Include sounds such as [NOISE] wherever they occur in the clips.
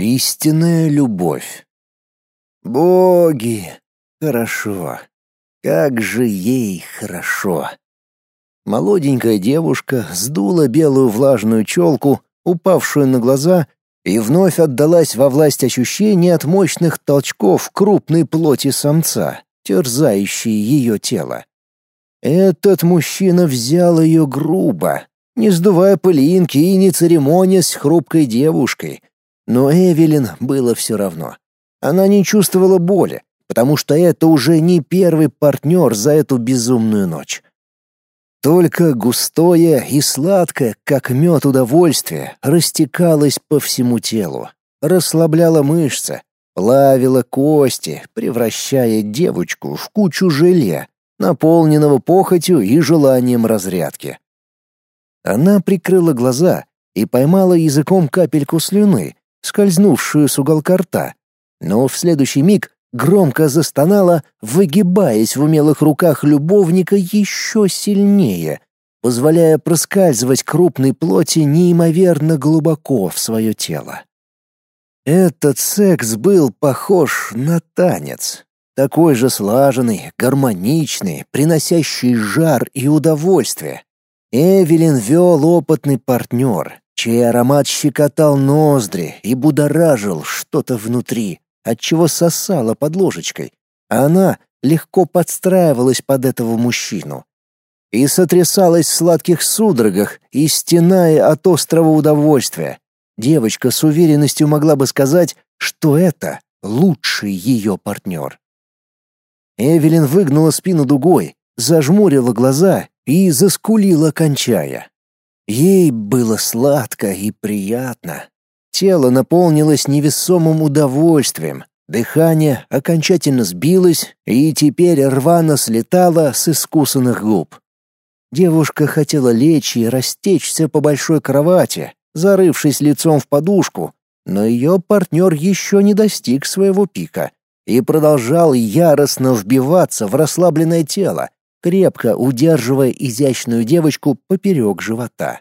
Истинная любовь. Боги, хорошо. Как же ей хорошо. Молоденькая девушка сдула белую влажную челку, упавшую на глаза, и вновь отдалась во власть ощущений от мощных толчков крупной плоти самца, терзающей ее тело. Этот мужчина взял ее грубо, не сдувая пылинки и не церемонясь с хрупкой девушкой. Но Эвелин было все равно. Она не чувствовала боли, потому что это уже не первый партнер за эту безумную ночь. Только густое и сладкое, как мед удовольствие, растекалось по всему телу, расслабляло мышцы, плавило кости, превращая девочку в кучу желе, наполненного похотью и желанием разрядки. Она прикрыла глаза и поймала языком капельку слюны, скользнувшую с уголка рта, но в следующий миг громко застонала, выгибаясь в умелых руках любовника еще сильнее, позволяя проскальзывать крупной плоти неимоверно глубоко в свое тело. Этот секс был похож на танец, такой же слаженный, гармоничный, приносящий жар и удовольствие. Эвелин вел опытный партнер, чей аромат щекотал ноздри и будоражил что-то внутри, отчего сосала под ложечкой, а она легко подстраивалась под этого мужчину. И сотрясалась в сладких судорогах, и стеная от острого удовольствия. Девочка с уверенностью могла бы сказать, что это лучший ее партнер. Эвелин выгнула спину дугой, зажмурила глаза и заскулила, кончая. Ей было сладко и приятно. Тело наполнилось невесомым удовольствием, дыхание окончательно сбилось и теперь рвано слетало с искусанных губ. Девушка хотела лечь и растечься по большой кровати, зарывшись лицом в подушку, но ее партнер еще не достиг своего пика и продолжал яростно вбиваться в расслабленное тело, крепко удерживая изящную девочку поперек живота.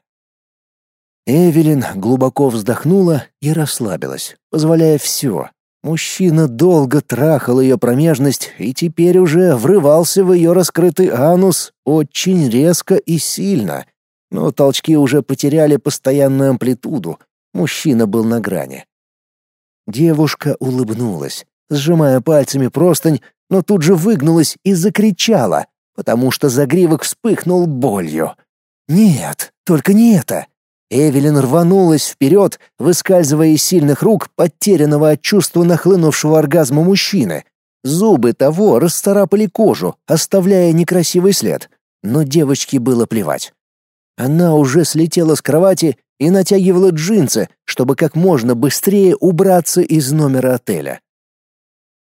Эвелин глубоко вздохнула и расслабилась, позволяя все. Мужчина долго трахал ее промежность и теперь уже врывался в ее раскрытый анус очень резко и сильно. Но толчки уже потеряли постоянную амплитуду. Мужчина был на грани. Девушка улыбнулась, сжимая пальцами простынь, но тут же выгнулась и закричала, потому что загривок вспыхнул болью. «Нет, только не это!» Эвелин рванулась вперед, выскальзывая из сильных рук потерянного от чувства нахлынувшего оргазма мужчины. Зубы того расцарапали кожу, оставляя некрасивый след. Но девочке было плевать. Она уже слетела с кровати и натягивала джинсы, чтобы как можно быстрее убраться из номера отеля.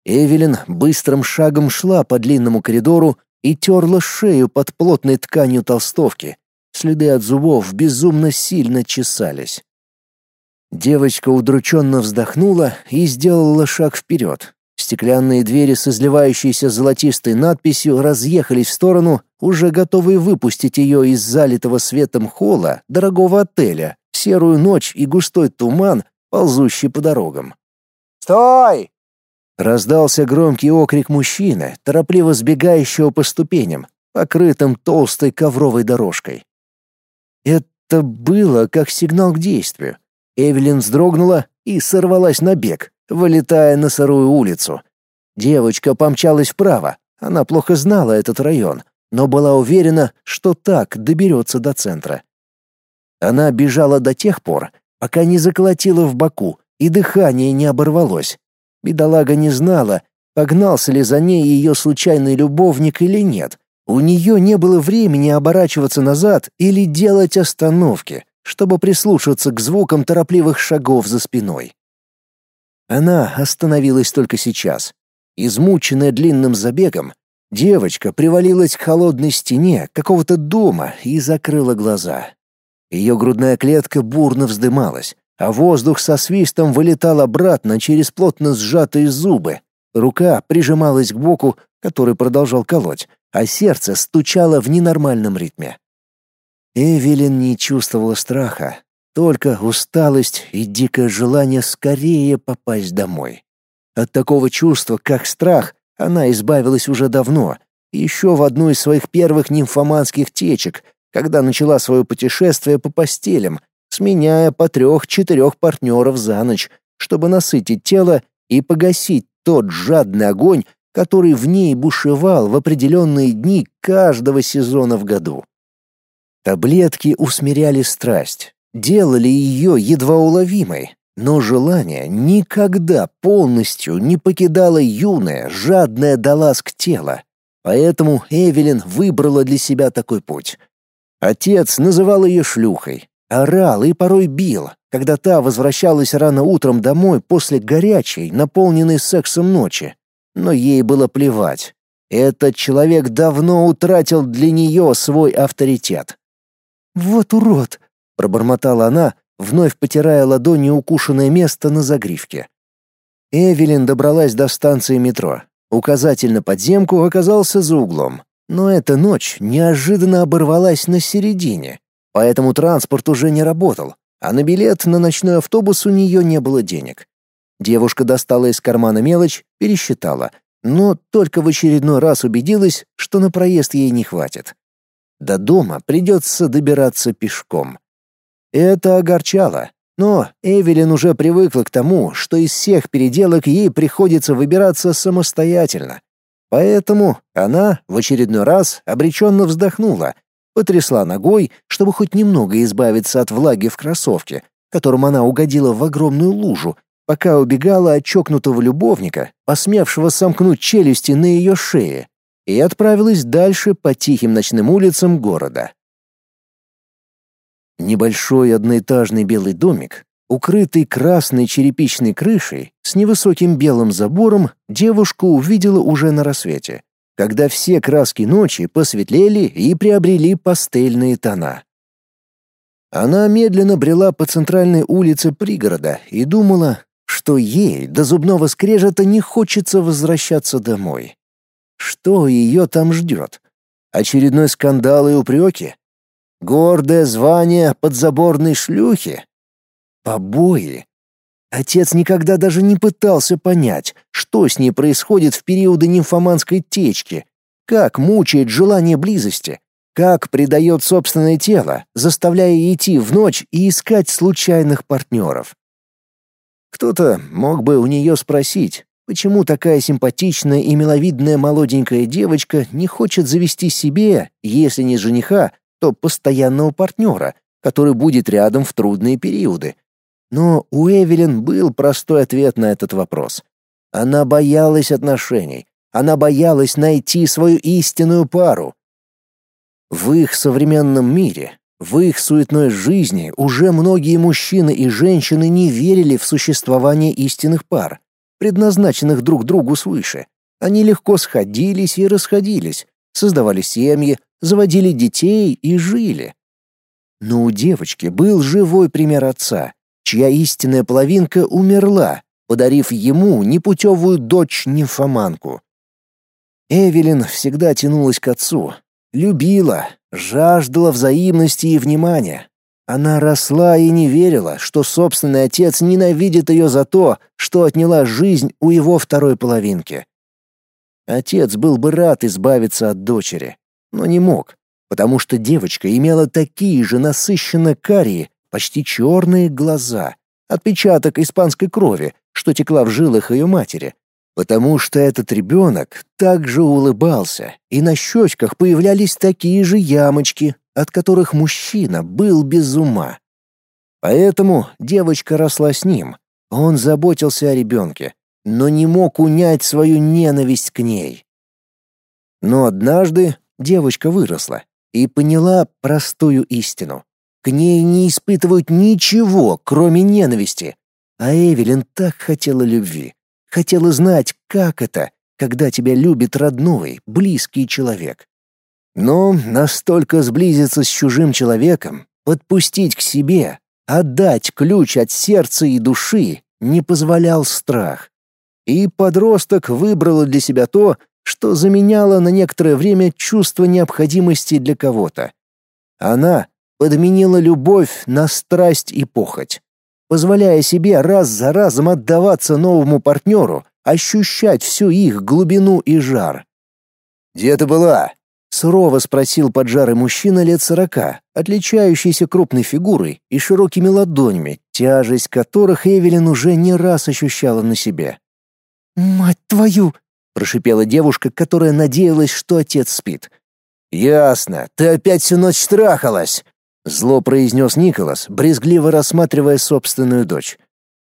Эвелин быстрым шагом шла по длинному коридору и терла шею под плотной тканью толстовки, Следы от зубов безумно сильно чесались. Девочка удрученно вздохнула и сделала шаг вперед. Стеклянные двери с изливающейся золотистой надписью разъехались в сторону, уже готовые выпустить ее из залитого светом холла дорогого отеля в серую ночь и густой туман, ползущий по дорогам. «Стой!» Раздался громкий окрик мужчины, торопливо сбегающего по ступеням, покрытым толстой ковровой дорожкой. Это было как сигнал к действию. Эвелин вздрогнула и сорвалась на бег, вылетая на сырую улицу. Девочка помчалась вправо. Она плохо знала этот район, но была уверена, что так доберется до центра. Она бежала до тех пор, пока не заколотила в боку и дыхание не оборвалось. Бедолага не знала, погнался ли за ней ее случайный любовник или нет, у нее не было времени оборачиваться назад или делать остановки, чтобы прислушаться к звукам торопливых шагов за спиной. Она остановилась только сейчас. Измученная длинным забегом, девочка привалилась к холодной стене какого-то дома и закрыла глаза. Ее грудная клетка бурно вздымалась, а воздух со свистом вылетал обратно через плотно сжатые зубы. Рука прижималась к боку, который продолжал колоть, а сердце стучало в ненормальном ритме. Эвелин не чувствовала страха. только усталость и дикое желание скорее попасть домой. От такого чувства, как страх, она избавилась уже давно, еще в одну из своих первых нимфоманских течек, когда начала свое путешествие по постелям, сменяя по трех-четырех партнеров за ночь, чтобы насытить тело и погасить тот жадный огонь, который в ней бушевал в определенные дни каждого сезона в году. Таблетки усмиряли страсть, делали ее едва уловимой, но желание никогда полностью не покидало юное, жадное до ласк тело. Поэтому Эвелин выбрала для себя такой путь. Отец называл ее шлюхой, орал и порой бил, когда та возвращалась рано утром домой после горячей, наполненной сексом ночи. Но ей было плевать. Этот человек давно утратил для нее свой авторитет. «Вот урод!» — пробормотала она, вновь потирая ладонью укушенное место на загривке. Эвелин добралась до станции метро. Указатель на подземку оказался за углом. Но эта ночь неожиданно оборвалась на середине, поэтому транспорт уже не работал, а на билет на ночной автобус у нее не было денег. Девушка достала из кармана мелочь, пересчитала, но только в очередной раз убедилась, что на проезд ей не хватит. До дома придется добираться пешком. Это огорчало, но Эвелин уже привыкла к тому, что из всех переделок ей приходится выбираться самостоятельно. Поэтому она в очередной раз обреченно вздохнула, потрясла ногой, чтобы хоть немного избавиться от влаги в кроссовке, которым она угодила в огромную лужу, пока убегала от чокнутого любовника, посмевшего сомкнуть челюсти на ее шее, и отправилась дальше по тихим ночным улицам города. Небольшой одноэтажный белый домик, укрытый красной черепичной крышей с невысоким белым забором, девушку увидела уже на рассвете, когда все краски ночи посветлели и приобрели пастельные тона. Она медленно брела по центральной улице пригорода и думала, что ей до зубного скрежета не хочется возвращаться домой. Что ее там ждет? Очередной скандал и упреки? Гордое звание подзаборной шлюхи? Побои? Отец никогда даже не пытался понять, что с ней происходит в периоды нимфоманской течки, как мучает желание близости, как предает собственное тело, заставляя идти в ночь и искать случайных партнеров. Кто-то мог бы у нее спросить, почему такая симпатичная и миловидная молоденькая девочка не хочет завести себе, если не жениха, то постоянного партнера, который будет рядом в трудные периоды. Но у Эвелин был простой ответ на этот вопрос. Она боялась отношений, она боялась найти свою истинную пару. В их современном мире, в их суетной жизни уже многие мужчины и женщины не верили в существование истинных пар, предназначенных друг другу свыше. Они легко сходились и расходились, создавали семьи, заводили детей и жили. Но у девочки был живой пример отца, чья истинная половинка умерла, подарив ему непутевую дочь-нимфоманку. Эвелин всегда тянулась к отцу, любила, жаждала взаимности и внимания. Она росла и не верила, что собственный отец ненавидит ее за то, что отняла жизнь у его второй половинки. Отец был бы рад избавиться от дочери, но не мог, потому что девочка имела такие же насыщенно карие, почти черные глаза, отпечаток испанской крови, что текла в жилах ее матери, потому что этот ребенок также улыбался, и на щечках появлялись такие же ямочки, от которых мужчина был без ума. Поэтому девочка росла с ним, он заботился о ребенке, но не мог унять свою ненависть к ней. Но однажды девочка выросла и поняла простую истину. К ней не испытывают ничего, кроме ненависти. А Эвелин так хотела любви. Хотела знать, как это, когда тебя любит родной, близкий человек. Но настолько сблизиться с чужим человеком, подпустить к себе, отдать ключ от сердца и души не позволял страх. И подросток выбрала для себя то, что заменяло на некоторое время чувство необходимости для кого-то. Она подменила любовь на страсть и похоть, позволяя себе раз за разом отдаваться новому партнеру, ощущать всю их глубину и жар. «Где ты была?» — сурово спросил поджарый мужчина лет сорока, отличающийся крупной фигурой и широкими ладонями, тяжесть которых Эвелин уже не раз ощущала на себе. «Мать твою!» — прошипела девушка, которая надеялась, что отец спит. «Ясно, ты опять всю ночь трахалась!» — зло произнес Николас, брезгливо рассматривая собственную дочь.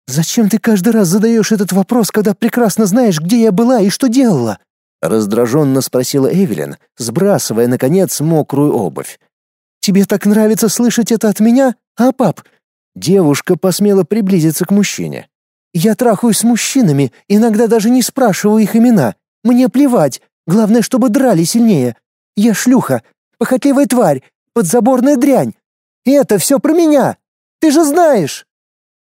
«Зачем ты каждый раз задаешь этот вопрос, когда прекрасно знаешь, где я была и что делала?» Раздраженно спросила Эвелин, сбрасывая, наконец, мокрую обувь. «Тебе так нравится слышать это от меня, а, пап?» Девушка посмела приблизиться к мужчине. «Я трахаюсь с мужчинами, иногда даже не спрашиваю их имена. Мне плевать, главное, чтобы драли сильнее. Я шлюха, похотливая тварь, подзаборная дрянь. Это все про меня. Ты же знаешь!»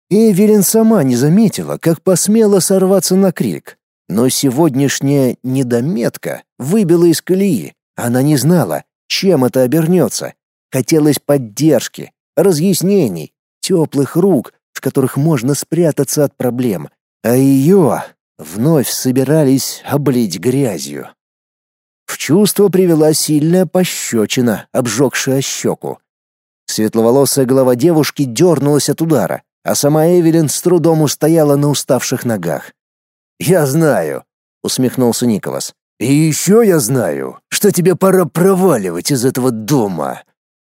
Эвелин сама не заметила, как посмела сорваться на крик. Но сегодняшняя недометка выбила из колеи. Она не знала, чем это обернется. Хотелось поддержки, разъяснений, теплых рук, в которых можно спрятаться от проблем. А ее вновь собирались облить грязью. В чувство привела сильная пощечина, обжегшая щеку. Светловолосая голова девушки дернулась от удара, а сама Эвелин с трудом устояла на уставших ногах. «Я знаю», — усмехнулся Николас. «И еще я знаю, что тебе пора проваливать из этого дома».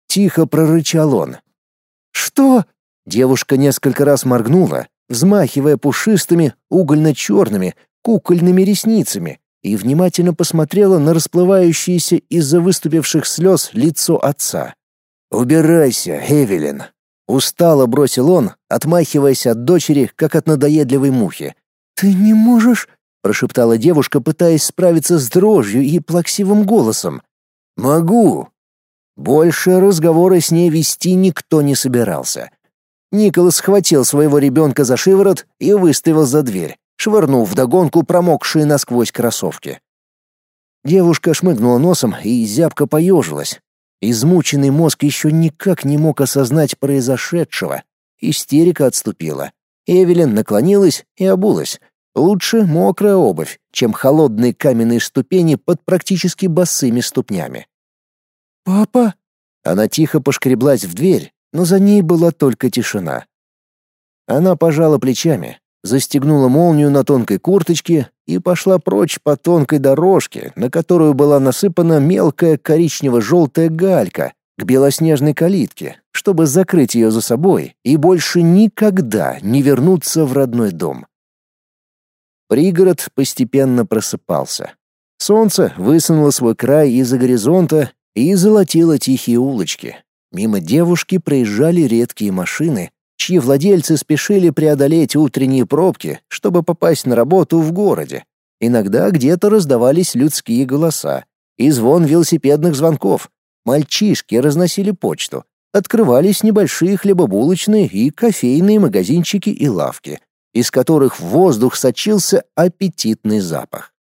Тихо прорычал он. «Что?» Девушка несколько раз моргнула, взмахивая пушистыми, угольно-черными, кукольными ресницами, и внимательно посмотрела на расплывающееся из-за выступивших слез лицо отца. «Убирайся, Эвелин!» Устало бросил он, отмахиваясь от дочери, как от надоедливой мухи, «Ты не можешь...» — прошептала девушка, пытаясь справиться с дрожью и плаксивым голосом. «Могу». Больше разговора с ней вести никто не собирался. Николас схватил своего ребенка за шиворот и выставил за дверь, швырнув вдогонку промокшие насквозь кроссовки. Девушка шмыгнула носом и зябко поежилась. Измученный мозг еще никак не мог осознать произошедшего. Истерика отступила. Эвелин наклонилась и обулась. Лучше мокрая обувь, чем холодные каменные ступени под практически босыми ступнями. «Папа?» Она тихо пошкреблась в дверь, но за ней была только тишина. Она пожала плечами, застегнула молнию на тонкой курточке и пошла прочь по тонкой дорожке, на которую была насыпана мелкая коричнево-желтая галька, к белоснежной калитке, чтобы закрыть ее за собой и больше никогда не вернуться в родной дом. Пригород постепенно просыпался. Солнце высунуло свой край из-за горизонта и золотило тихие улочки. Мимо девушки проезжали редкие машины, чьи владельцы спешили преодолеть утренние пробки, чтобы попасть на работу в городе. Иногда где-то раздавались людские голоса и звон велосипедных звонков, Мальчишки разносили почту. Открывались небольшие хлебобулочные и кофейные магазинчики и лавки, из которых в воздух сочился аппетитный запах.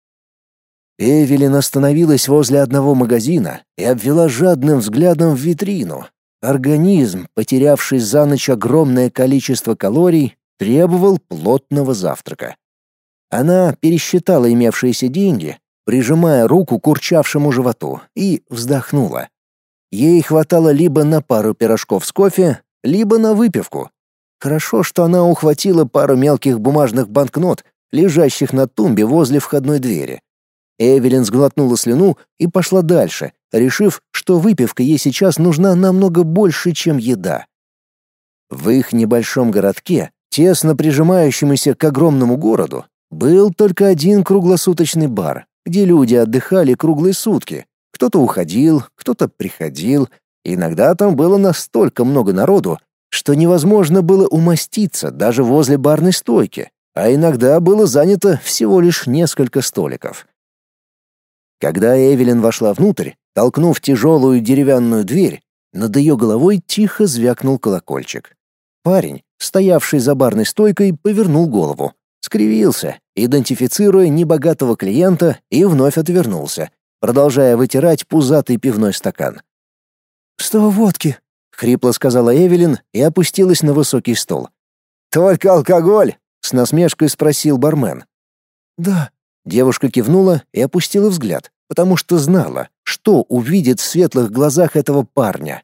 Эвелин остановилась возле одного магазина и обвела жадным взглядом в витрину. Организм, потерявший за ночь огромное количество калорий, требовал плотного завтрака. Она пересчитала имевшиеся деньги, прижимая руку к урчавшему животу, и вздохнула. Ей хватало либо на пару пирожков с кофе, либо на выпивку. Хорошо, что она ухватила пару мелких бумажных банкнот, лежащих на тумбе возле входной двери. Эвелин сглотнула слюну и пошла дальше, решив, что выпивка ей сейчас нужна намного больше, чем еда. В их небольшом городке, тесно прижимающемуся к огромному городу, был только один круглосуточный бар, где люди отдыхали круглые сутки, кто-то уходил, кто-то приходил. Иногда там было настолько много народу, что невозможно было умоститься даже возле барной стойки, а иногда было занято всего лишь несколько столиков. Когда Эвелин вошла внутрь, толкнув тяжелую деревянную дверь, над ее головой тихо звякнул колокольчик. Парень, стоявший за барной стойкой, повернул голову, скривился, идентифицируя небогатого клиента, и вновь отвернулся, продолжая вытирать пузатый пивной стакан. «Что водки?» — хрипло сказала Эвелин и опустилась на высокий стол. Только алкоголь? с насмешкой спросил бармен. Да. Девушка кивнула и опустила взгляд, потому что знала, что увидит в светлых глазах этого парня.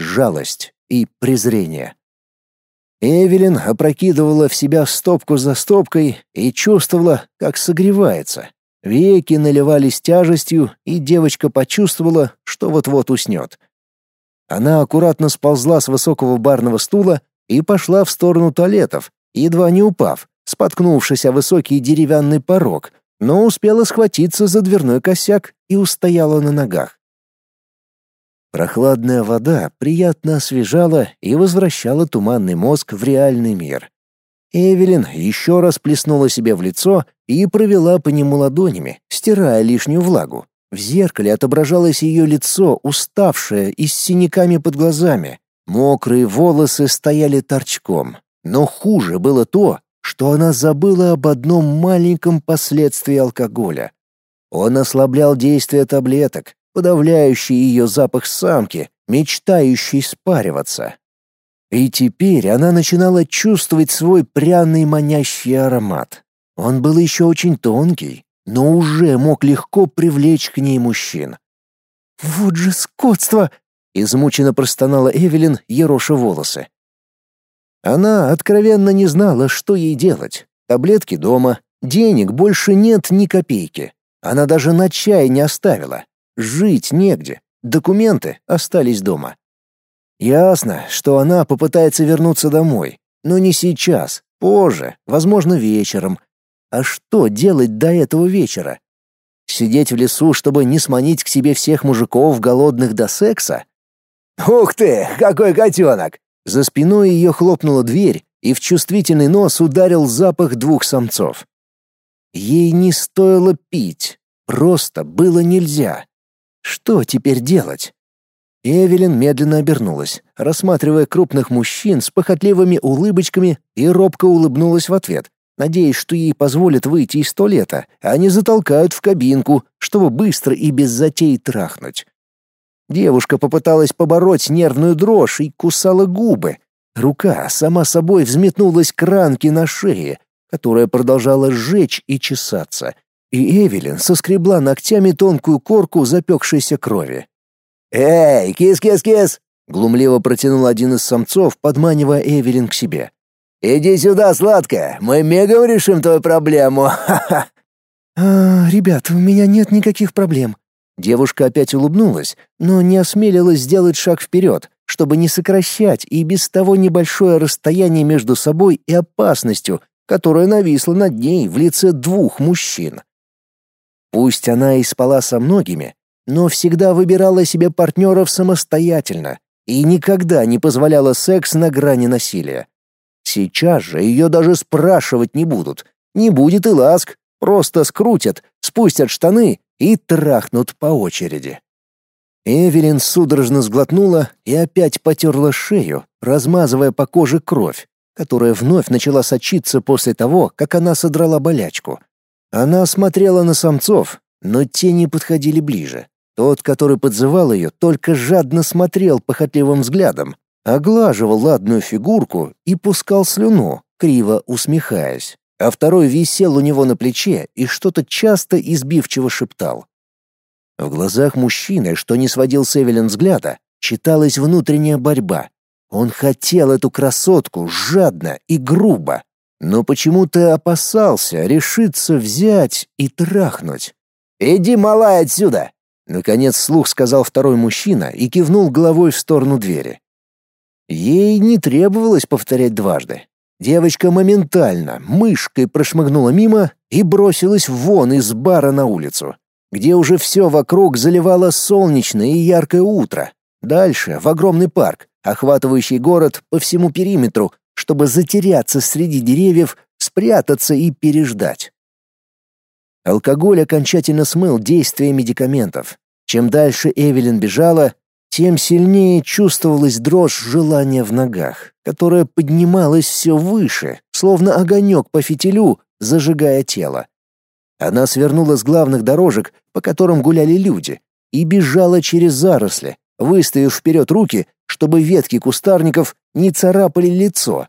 Жалость и презрение. Эвелин опрокидывала в себя стопку за стопкой и чувствовала, как согревается. Веки наливались тяжестью, и девочка почувствовала, что вот-вот уснет. Она аккуратно сползла с высокого барного стула и пошла в сторону туалетов, едва не упав, споткнувшись о высокий деревянный порог, но успела схватиться за дверной косяк и устояла на ногах. Прохладная вода приятно освежала и возвращала туманный мозг в реальный мир. Эвелин еще раз плеснула себе в лицо и провела по нему ладонями, стирая лишнюю влагу. В зеркале отображалось ее лицо, уставшее и с синяками под глазами. Мокрые волосы стояли торчком. Но хуже было то, что она забыла об одном маленьком последствии алкоголя. Он ослаблял действие таблеток, подавляющий ее запах самки, мечтающий спариваться. И теперь она начинала чувствовать свой пряный манящий аромат. Он был еще очень тонкий, но уже мог легко привлечь к ней мужчин. «Вот же скотство!» — измученно простонала Эвелин, ероша волосы. Она откровенно не знала, что ей делать. Таблетки дома, денег больше нет ни копейки. Она даже на чай не оставила. Жить негде, документы остались дома. Ясно, что она попытается вернуться домой, но не сейчас, позже, возможно, вечером. А что делать до этого вечера? Сидеть в лесу, чтобы не сманить к себе всех мужиков, голодных до секса? «Ух ты, какой котенок!» За спиной ее хлопнула дверь, и в чувствительный нос ударил запах двух самцов. Ей не стоило пить, просто было нельзя. Что теперь делать? Эвелин медленно обернулась, рассматривая крупных мужчин с похотливыми улыбочками и робко улыбнулась в ответ, надеясь, что ей позволят выйти из туалета, а не затолкают в кабинку, чтобы быстро и без затей трахнуть. Девушка попыталась побороть нервную дрожь и кусала губы. Рука сама собой взметнулась к ранке на шее, которая продолжала сжечь и чесаться, и Эвелин соскребла ногтями тонкую корку запекшейся крови. «Эй, кис-кис-кис!» — глумливо протянул один из самцов, подманивая Эвелин к себе. «Иди сюда, сладкая, мы мигом решим твою проблему, [LAUGHS] ха-ха!» «А, ребят, у меня нет никаких проблем». Девушка опять улыбнулась, но не осмелилась сделать шаг вперед, чтобы не сокращать и без того небольшое расстояние между собой и опасностью, которая нависла над ней в лице двух мужчин. Пусть она и спала со многими, но всегда выбирала себе партнеров самостоятельно и никогда не позволяла секс на грани насилия. Сейчас же ее даже спрашивать не будут. Не будет и ласк, просто скрутят, спустят штаны и трахнут по очереди. Эвелин судорожно сглотнула и опять потерла шею, размазывая по коже кровь, которая вновь начала сочиться после того, как она содрала болячку. Она смотрела на самцов, но те не подходили ближе. Тот, который подзывал ее, только жадно смотрел похотливым взглядом, оглаживал ладную фигурку и пускал слюну, криво усмехаясь, а второй висел у него на плече и что-то часто избивчиво шептал. В глазах мужчины, что не сводил с Эвелин взгляда, читалась внутренняя борьба. Он хотел эту красотку жадно и грубо, но почему-то опасался решиться взять и трахнуть. «Иди, малая, отсюда!» Наконец слух сказал второй мужчина и кивнул головой в сторону двери. Ей не требовалось повторять дважды. Девочка моментально мышкой прошмыгнула мимо и бросилась вон из бара на улицу, где уже все вокруг заливало солнечное и яркое утро. Дальше в огромный парк, охватывающий город по всему периметру, чтобы затеряться среди деревьев, спрятаться и переждать. Алкоголь окончательно смыл действие медикаментов. Чем дальше Эвелин бежала, тем сильнее чувствовалась дрожь желания в ногах, которая поднималась все выше, словно огонек по фитилю, зажигая тело. Она свернула с главных дорожек, по которым гуляли люди, и бежала через заросли, выставив вперед руки, чтобы ветки кустарников не царапали лицо.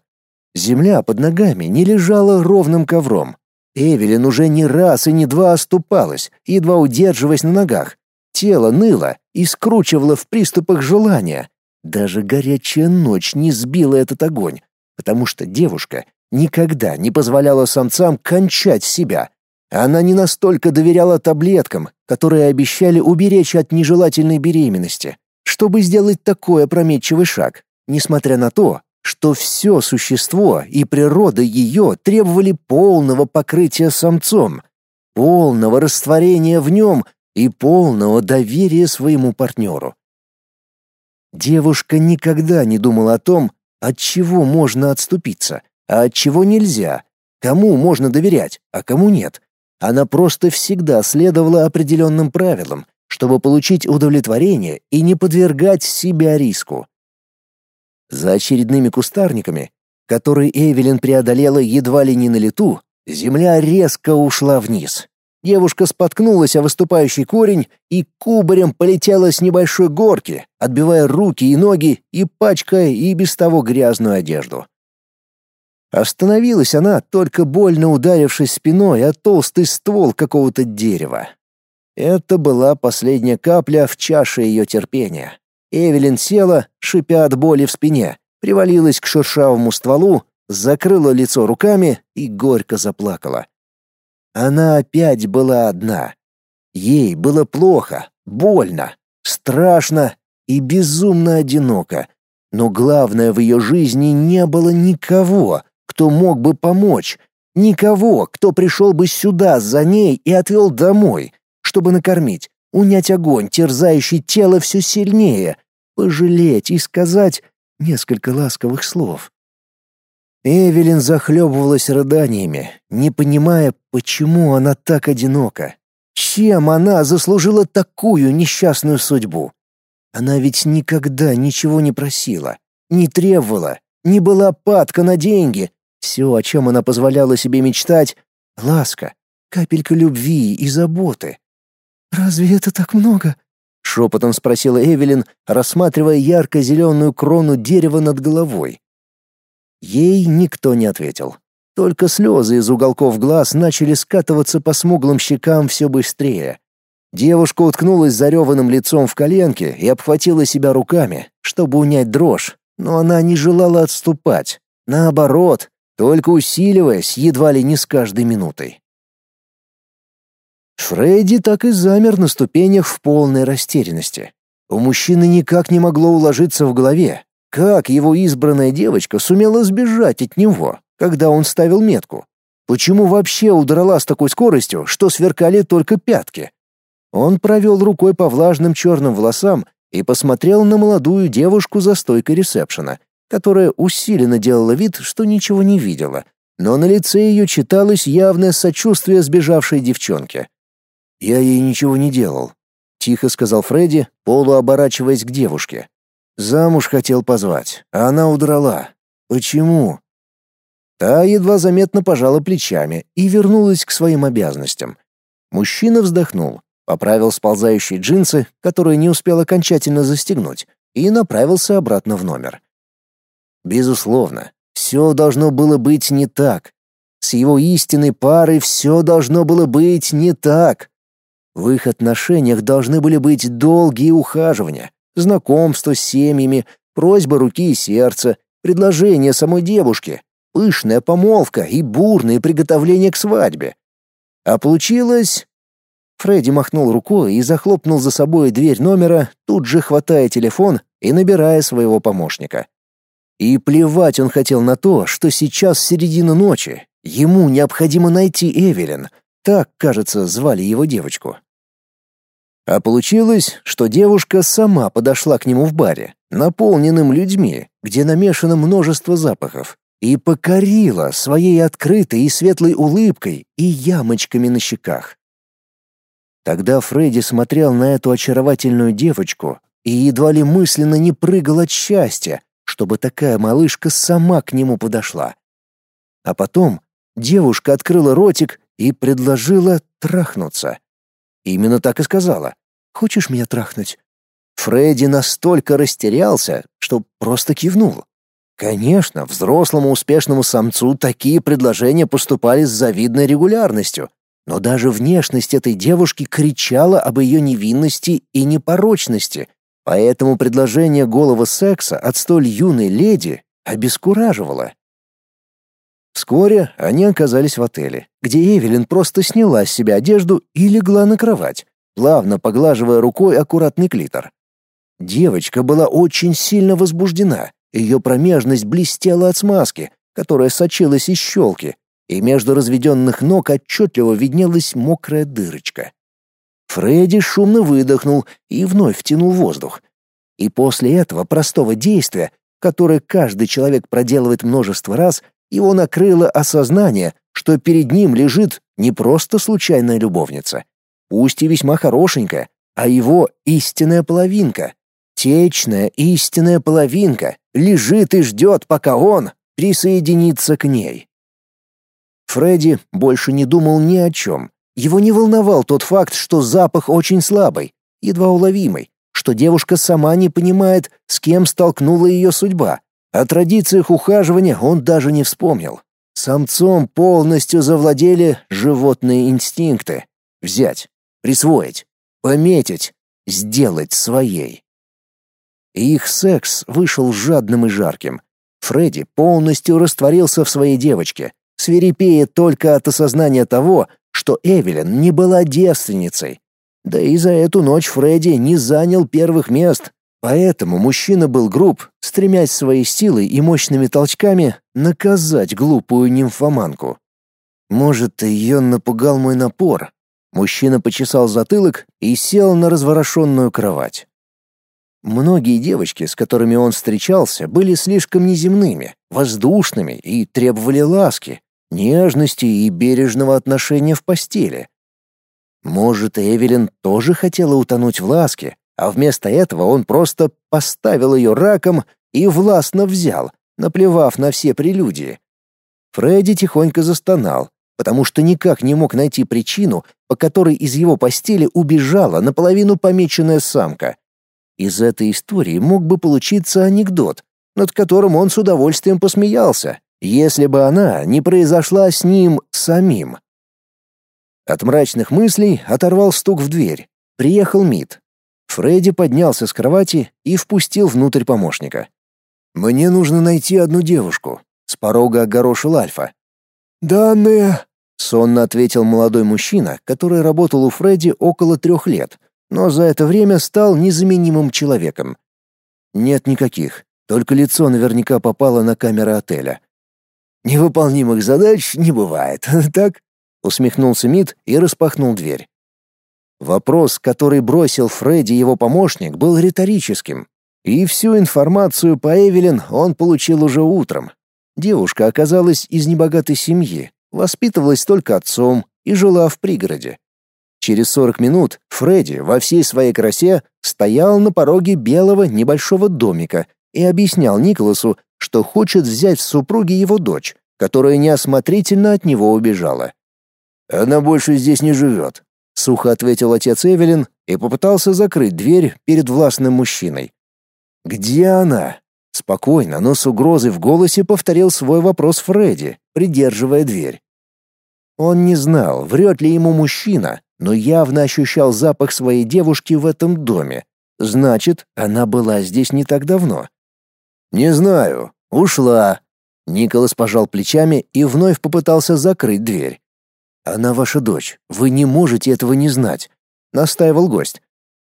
Земля под ногами не лежала ровным ковром. Эвелин уже не раз и не два оступалась, едва удерживаясь на ногах. Тело ныло и скручивало в приступах желания. Даже горячая ночь не сбила этот огонь, потому что девушка никогда не позволяла самцам кончать себя. Она не настолько доверяла таблеткам, которые обещали уберечь от нежелательной беременности, чтобы сделать такой опрометчивый шаг, несмотря на то, что все существо и природа ее требовали полного покрытия самцом, полного растворения в нем и полного доверия своему партнеру. Девушка никогда не думала о том, от чего можно отступиться, а от чего нельзя, кому можно доверять, а кому нет. Она просто всегда следовала определенным правилам, чтобы получить удовлетворение и не подвергать себя риску. За очередными кустарниками, которые Эвелин преодолела едва ли не на лету, земля резко ушла вниз. Девушка споткнулась о выступающий корень и кубарем полетела с небольшой горки, отбивая руки и ноги и пачкая и без того грязную одежду. Остановилась она, только больно ударившись спиной о толстый ствол какого-то дерева. Это была последняя капля в чаше ее терпения. Эвелин села, шипя от боли в спине, привалилась к шершавому стволу, закрыла лицо руками и горько заплакала. Она опять была одна. Ей было плохо, больно, страшно и безумно одиноко. Но главное в ее жизни не было никого, кто мог бы помочь, никого, кто пришел бы сюда за ней и отвел домой, чтобы накормить, унять огонь, терзающий тело все сильнее, пожалеть и сказать несколько ласковых слов. Эвелин захлебывалась рыданиями, не понимая, почему она так одинока. Чем она заслужила такую несчастную судьбу? Она ведь никогда ничего не просила, не требовала, не была падка на деньги. Все, о чем она позволяла себе мечтать — ласка, капелька любви и заботы. «Разве это так много?» — шепотом спросила Эвелин, рассматривая ярко-зеленую крону дерева над головой. Ей никто не ответил. Только слезы из уголков глаз начали скатываться по смуглым щекам все быстрее. Девушка уткнулась зареванным лицом в коленки и обхватила себя руками, чтобы унять дрожь, но она не желала отступать. Наоборот, только усиливаясь едва ли не с каждой минутой. Фредди так и замер на ступенях в полной растерянности. У мужчины никак не могло уложиться в голове, как его избранная девочка сумела сбежать от него, когда он ставил метку? Почему вообще удрала с такой скоростью, что сверкали только пятки? Он провел рукой по влажным черным волосам и посмотрел на молодую девушку за стойкой ресепшена, которая усиленно делала вид, что ничего не видела, но на лице ее читалось явное сочувствие сбежавшей девчонке. «Я ей ничего не делал», — тихо сказал Фредди, полуоборачиваясь к девушке. Замуж хотел позвать, а она удрала. Почему? Та едва заметно пожала плечами и вернулась к своим обязанностям. Мужчина вздохнул, поправил сползающие джинсы, которые не успел окончательно застегнуть, и направился обратно в номер. Безусловно, все должно было быть не так. С его истинной парой все должно было быть не так. В их отношениях должны были быть долгие ухаживания, знакомство с семьями, просьба руки и сердца, предложение самой девушки, пышная помолвка и бурные приготовления к свадьбе. А получилось... Фредди махнул рукой и захлопнул за собой дверь номера, тут же хватая телефон и набирая своего помощника. И плевать он хотел на то, что сейчас середина ночи. Ему необходимо найти Эвелин. Так, кажется, звали его девочку. А получилось, что девушка сама подошла к нему в баре, наполненным людьми, где намешано множество запахов, и покорила своей открытой и светлой улыбкой и ямочками на щеках. Тогда Фредди смотрел на эту очаровательную девочку и едва ли мысленно не прыгал от счастья, чтобы такая малышка сама к нему подошла. А потом девушка открыла ротик и предложила трахнуться. Именно так и сказала. «Хочешь меня трахнуть?» Фредди настолько растерялся, что просто кивнул. Конечно, взрослому успешному самцу такие предложения поступали с завидной регулярностью, но даже внешность этой девушки кричала об ее невинности и непорочности, поэтому предложение голого секса от столь юной леди обескураживало. Вскоре они оказались в отеле, где Эвелин просто сняла с себя одежду и легла на кровать, плавно поглаживая рукой аккуратный клитор. Девочка была очень сильно возбуждена, ее промежность блестела от смазки, которая сочилась из щелки, и между разведенных ног отчетливо виднелась мокрая дырочка. Фредди шумно выдохнул и вновь втянул воздух. И после этого простого действия, которое каждый человек проделывает множество раз, его накрыло осознание, что перед ним лежит не просто случайная любовница, пусть и весьма хорошенькая, а его истинная половинка. Течная истинная половинка лежит и ждет, пока он присоединится к ней. Фредди больше не думал ни о чем. Его не волновал тот факт, что запах очень слабый, едва уловимый, что девушка сама не понимает, с кем столкнула ее судьба. О традициях ухаживания он даже не вспомнил. Самцом полностью завладели животные инстинкты. Взять, присвоить, пометить, сделать своей. их секс вышел жадным и жарким. Фредди полностью растворился в своей девочке, свирепея только от осознания того, что Эвелин не была девственницей. Да и за эту ночь Фредди не занял первых мест, Поэтому мужчина был груб, стремясь своей силой и мощными толчками наказать глупую нимфоманку. Может, ее напугал мой напор. Мужчина почесал затылок и сел на разворошенную кровать. Многие девочки, с которыми он встречался, были слишком неземными, воздушными и требовали ласки, нежности и бережного отношения в постели. Может, Эвелин тоже хотела утонуть в ласке, а вместо этого он просто поставил ее раком и властно взял, наплевав на все прелюдии. Фредди тихонько застонал, потому что никак не мог найти причину, по которой из его постели убежала наполовину помеченная самка. Из этой истории мог бы получиться анекдот, над которым он с удовольствием посмеялся, если бы она не произошла с ним самим. От мрачных мыслей оторвал стук в дверь. Приехал Мит. Фредди поднялся с кровати и впустил внутрь помощника. «Мне нужно найти одну девушку», — с порога огорошил Альфа. «Данные», — сонно ответил молодой мужчина, который работал у Фредди около трех лет, но за это время стал незаменимым человеком. «Нет никаких, только лицо наверняка попало на камеры отеля». «Невыполнимых задач не бывает, [LAUGHS] так?» — усмехнулся Мид и распахнул дверь. Вопрос, который бросил Фредди его помощник, был риторическим. И всю информацию по Эвелин он получил уже утром. Девушка оказалась из небогатой семьи, воспитывалась только отцом и жила в пригороде. Через 40 минут Фредди во всей своей красе стоял на пороге белого небольшого домика и объяснял Николасу, что хочет взять в супруги его дочь, которая неосмотрительно от него убежала. «Она больше здесь не живет», сухо ответил отец Эвелин и попытался закрыть дверь перед властным мужчиной. Где она? Спокойно, но с угрозой в голосе повторил свой вопрос Фредди, придерживая дверь. Он не знал, врет ли ему мужчина, но явно ощущал запах своей девушки в этом доме. Значит, она была здесь не так давно. Не знаю, ушла. Николас пожал плечами и вновь попытался закрыть дверь. Она ваша дочь. Вы не можете этого не знать, настаивал гость.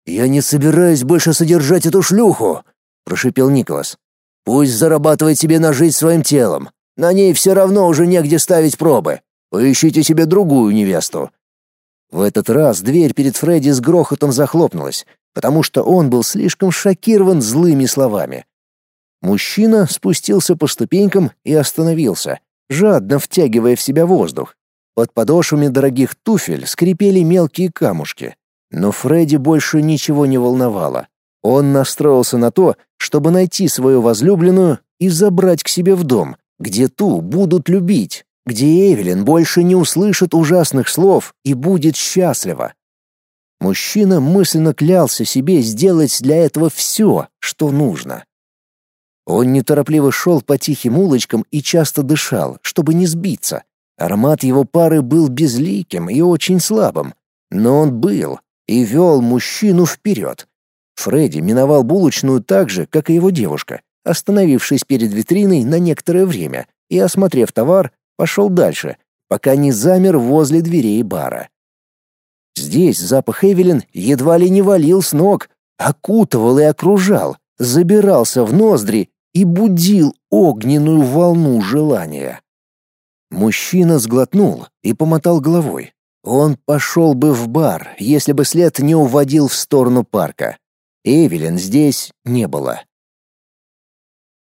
Я не собираюсь больше содержать эту шлюху, прошипел Николас. Пусть зарабатывает себе на жизнь своим телом. На ней все равно уже негде ставить пробы. Поищите себе другую невесту. В этот раз дверь перед Фредди с грохотом захлопнулась, потому что он был слишком шокирован злыми словами. Мужчина спустился по ступенькам и остановился, жадно втягивая в себя воздух, под подошвами дорогих туфель скрипели мелкие камушки. Но Фредди больше ничего не волновало. Он настроился на то, чтобы найти свою возлюбленную и забрать к себе в дом, где ту будут любить, где Эвелин больше не услышит ужасных слов и будет счастлива. Мужчина мысленно клялся себе сделать для этого все, что нужно. Он неторопливо шел по тихим улочкам и часто дышал, чтобы не сбиться. Аромат его пары был безликим и очень слабым, но он был и вел мужчину вперед. Фредди миновал булочную так же, как и его девушка, остановившись перед витриной на некоторое время и, осмотрев товар, пошел дальше, пока не замер возле дверей бара. Здесь запах Эвелин едва ли не валил с ног, окутывал и окружал, забирался в ноздри и будил огненную волну желания. Мужчина сглотнул и помотал головой. Он пошел бы в бар, если бы след не уводил в сторону парка. Эвелин здесь не было.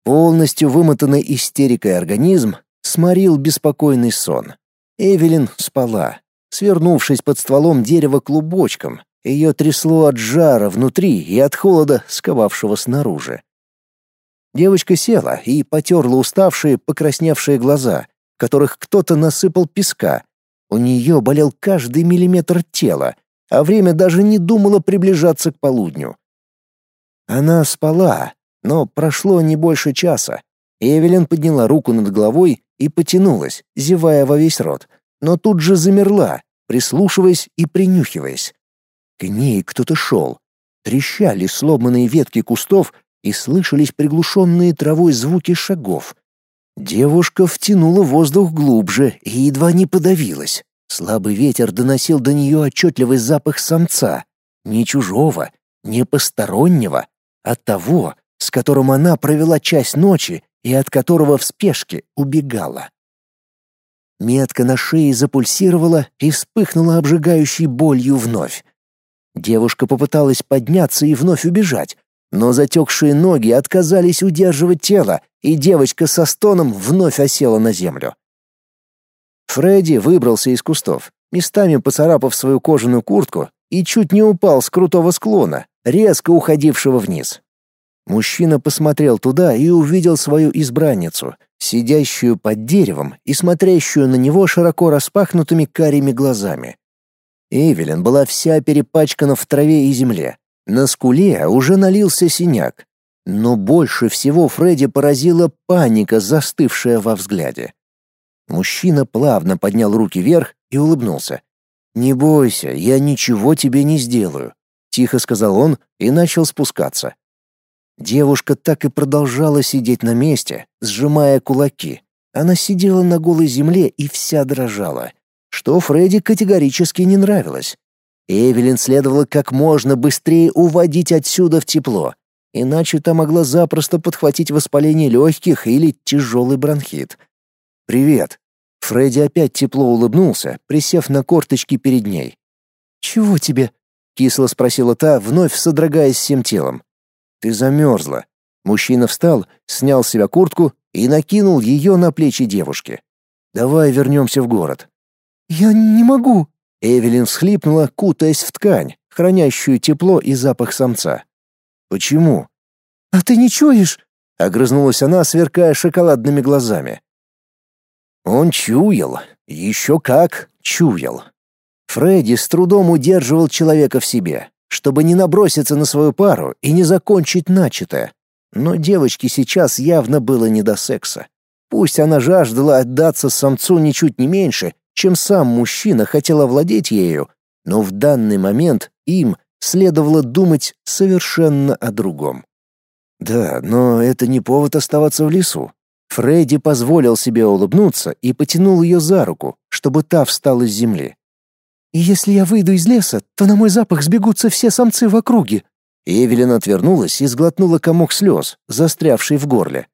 Полностью вымотанный истерикой организм сморил беспокойный сон. Эвелин спала, свернувшись под стволом дерева клубочком. Ее трясло от жара внутри и от холода, сковавшего снаружи. Девочка села и потерла уставшие, покрасневшие глаза, которых кто-то насыпал песка. У нее болел каждый миллиметр тела, а время даже не думало приближаться к полудню. Она спала, но прошло не больше часа. Эвелин подняла руку над головой и потянулась, зевая во весь рот, но тут же замерла, прислушиваясь и принюхиваясь. К ней кто-то шел. Трещали сломанные ветки кустов и слышались приглушенные травой звуки шагов. Девушка втянула воздух глубже и едва не подавилась. Слабый ветер доносил до нее отчетливый запах самца. Не чужого, не постороннего, а того, с которым она провела часть ночи и от которого в спешке убегала. Метка на шее запульсировала и вспыхнула обжигающей болью вновь. Девушка попыталась подняться и вновь убежать, но затекшие ноги отказались удерживать тело, и девочка со стоном вновь осела на землю. Фредди выбрался из кустов, местами поцарапав свою кожаную куртку, и чуть не упал с крутого склона, резко уходившего вниз. Мужчина посмотрел туда и увидел свою избранницу, сидящую под деревом и смотрящую на него широко распахнутыми карими глазами. Эвелин была вся перепачкана в траве и земле. На скуле уже налился синяк. Но больше всего Фредди поразила паника, застывшая во взгляде. Мужчина плавно поднял руки вверх и улыбнулся. «Не бойся, я ничего тебе не сделаю», — тихо сказал он и начал спускаться. Девушка так и продолжала сидеть на месте, сжимая кулаки. Она сидела на голой земле и вся дрожала, что Фредди категорически не нравилось. Эвелин следовало как можно быстрее уводить отсюда в тепло, иначе та могла запросто подхватить воспаление легких или тяжелый бронхит. «Привет». Фредди опять тепло улыбнулся, присев на корточки перед ней. «Чего тебе?» — кисло спросила та, вновь содрогаясь всем телом. Ты замерзла». Мужчина встал, снял с себя куртку и накинул ее на плечи девушки. «Давай вернемся в город». «Я не могу». Эвелин всхлипнула, кутаясь в ткань, хранящую тепло и запах самца. «Почему?» «А ты не чуешь?» — огрызнулась она, сверкая шоколадными глазами. Он чуял, еще как чуял. Фредди с трудом удерживал человека в себе чтобы не наброситься на свою пару и не закончить начатое. Но девочке сейчас явно было не до секса. Пусть она жаждала отдаться самцу ничуть не меньше, чем сам мужчина хотел овладеть ею, но в данный момент им следовало думать совершенно о другом. Да, но это не повод оставаться в лесу. Фредди позволил себе улыбнуться и потянул ее за руку, чтобы та встала с земли. И если я выйду из леса, то на мой запах сбегутся все самцы в округе». Эвелин отвернулась и сглотнула комок слез, застрявший в горле.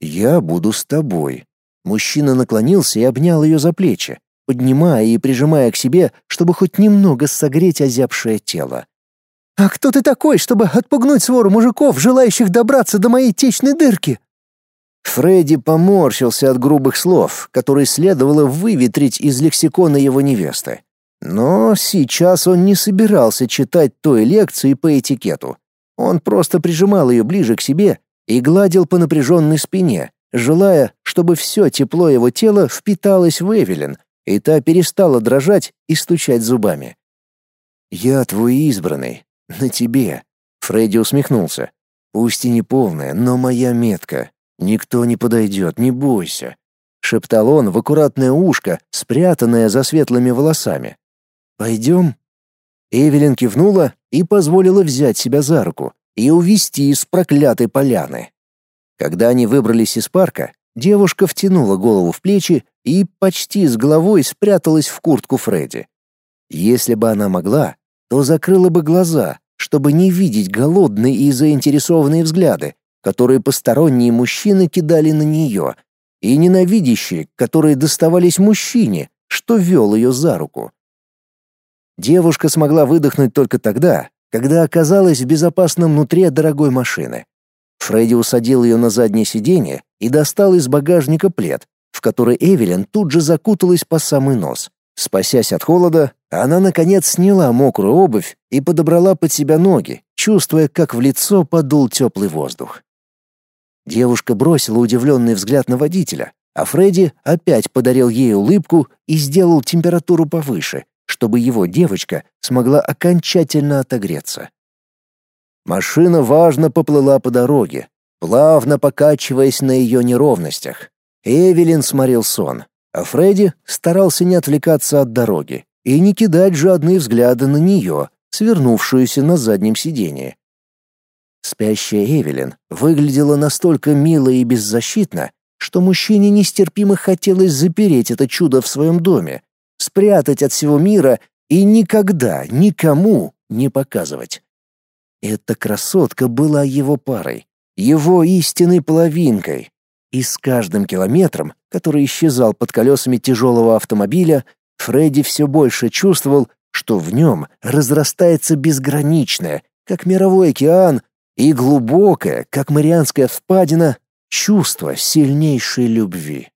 «Я буду с тобой». Мужчина наклонился и обнял ее за плечи, поднимая и прижимая к себе, чтобы хоть немного согреть озябшее тело. «А кто ты такой, чтобы отпугнуть свору мужиков, желающих добраться до моей течной дырки?» Фредди поморщился от грубых слов, которые следовало выветрить из лексикона его невесты. Но сейчас он не собирался читать той лекции по этикету. Он просто прижимал ее ближе к себе и гладил по напряженной спине, желая, чтобы все тепло его тела впиталось в Эвелин, и та перестала дрожать и стучать зубами. Я твой избранный. На тебе. Фредди усмехнулся. Пусть и не полная, но моя метка. Никто не подойдет, не бойся. Шептал он в аккуратное ушко, спрятанное за светлыми волосами. Пойдем? Эвелин кивнула и позволила взять себя за руку и увести из проклятой поляны. Когда они выбрались из парка, девушка втянула голову в плечи и почти с головой спряталась в куртку Фредди. Если бы она могла, то закрыла бы глаза, чтобы не видеть голодные и заинтересованные взгляды, которые посторонние мужчины кидали на нее, и ненавидящие, которые доставались мужчине, что вел ее за руку. Девушка смогла выдохнуть только тогда, когда оказалась в безопасном внутри дорогой машины. Фредди усадил ее на заднее сиденье и достал из багажника плед, в который Эвелин тут же закуталась по самый нос. Спасясь от холода, она наконец сняла мокрую обувь и подобрала под себя ноги, чувствуя, как в лицо подул теплый воздух. Девушка бросила удивленный взгляд на водителя, а Фредди опять подарил ей улыбку и сделал температуру повыше, чтобы его девочка смогла окончательно отогреться. Машина важно поплыла по дороге, плавно покачиваясь на ее неровностях. Эвелин сморил сон, а Фредди старался не отвлекаться от дороги и не кидать жадные взгляды на нее, свернувшуюся на заднем сиденье. Спящая Эвелин выглядела настолько мило и беззащитно, что мужчине нестерпимо хотелось запереть это чудо в своем доме, спрятать от всего мира и никогда никому не показывать. Эта красотка была его парой, его истинной половинкой. И с каждым километром, который исчезал под колесами тяжелого автомобиля, Фредди все больше чувствовал, что в нем разрастается безграничное, как мировой океан, и глубокое, как Марианская впадина, чувство сильнейшей любви.